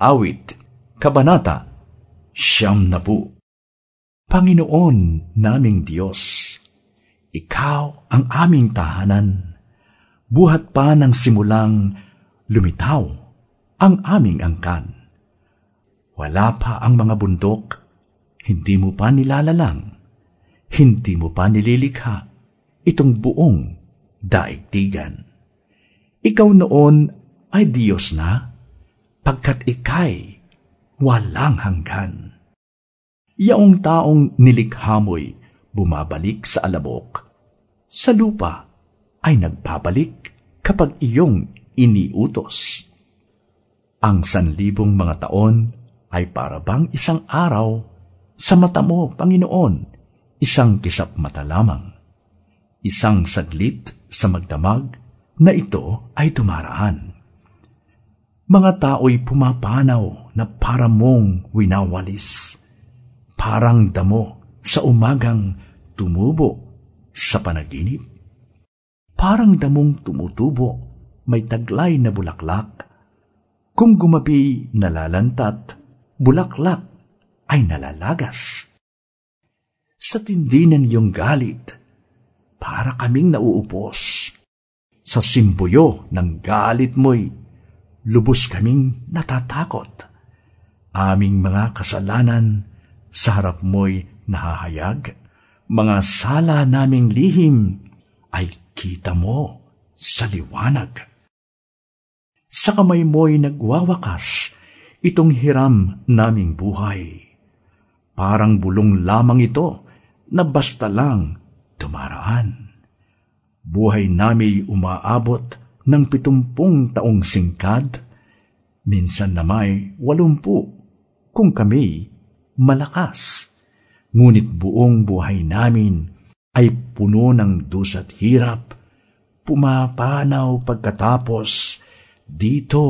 Awit, Kabanata, Siyam na po. Panginoon naming Diyos, Ikaw ang aming tahanan. Buhat pa ng simulang lumitaw ang aming angkan. Wala pa ang mga bundok, hindi mo pa nilalalang, hindi mo pa nililikha itong buong daigdigan. Ikaw noon ay Diyos na, pagkat ikay walang hanggan. Yaong taong nilikha mo'y bumabalik sa alabok. Sa lupa ay nagbabalik kapag iyong iniutos. Ang sanlibong mga taon ay parabang isang araw sa mata mo, Panginoon, isang kisap mata lamang. Isang saglit sa magdamag na ito ay tumaraan. Mga tao'y pumapanaw na para mong winawalis. Parang damo sa umagang tumubo sa panaginip. Parang damong tumutubo, may taglay na bulaklak. Kung gumabi nalalantat, bulaklak ay nalalagas. Sa tindi ng iyong galit, para kaming nauupos. Sa simbuyo ng galit mo'y lubos kaming natatakot. Aming mga kasalanan sa harap mo'y nahahayag, mga sala naming lihim ay kita mo sa liwanag. Sa kamay mo'y nagwawakas itong hiram naming buhay. Parang bulong lamang ito na basta lang tumaraan. Buhay nami umaabot ng pitumpung taong singkad, minsan na may walumpu kung kami malakas. Ngunit buong buhay namin ay puno ng dusa't hirap, pumapanaw pagkatapos dito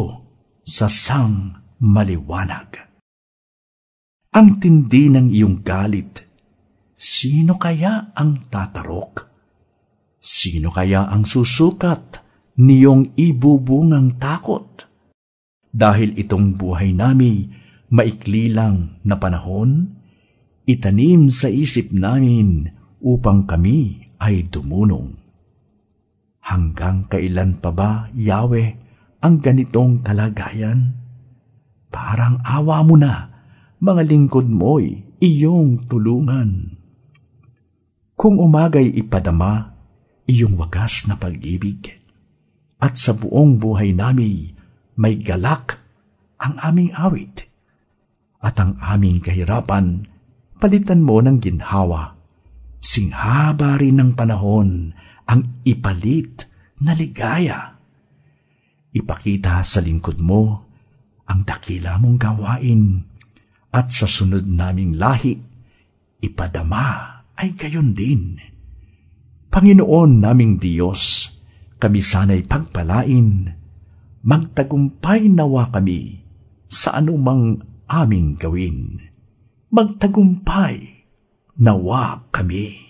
sa sang maliwanag. Ang tindi ng iyong galit, sino kaya ang tatarok? Sino kaya ang susukat niyong ibubungang takot. Dahil itong buhay nami maikli lang na panahon, itanim sa isip namin upang kami ay dumunong. Hanggang kailan pa ba, Yahweh, ang ganitong kalagayan? Parang awa mo na, mga lingkod mo'y iyong tulungan. Kung umagay ipadama, iyong wagas na pag-ibig, at sa buong buhay namin may galak ang aming awit. At ang aming kahirapan, palitan mo ng ginhawa. Singhaba rin ng panahon ang ipalit na ligaya. Ipakita sa lingkod mo ang dakila mong gawain at sa sunod naming lahi, ipadama ay gayon din. Panginoon naming Diyos, kami sana'y pagpalain, magtagumpay nawa kami sa anumang aming gawin. Magtagumpay nawa kami.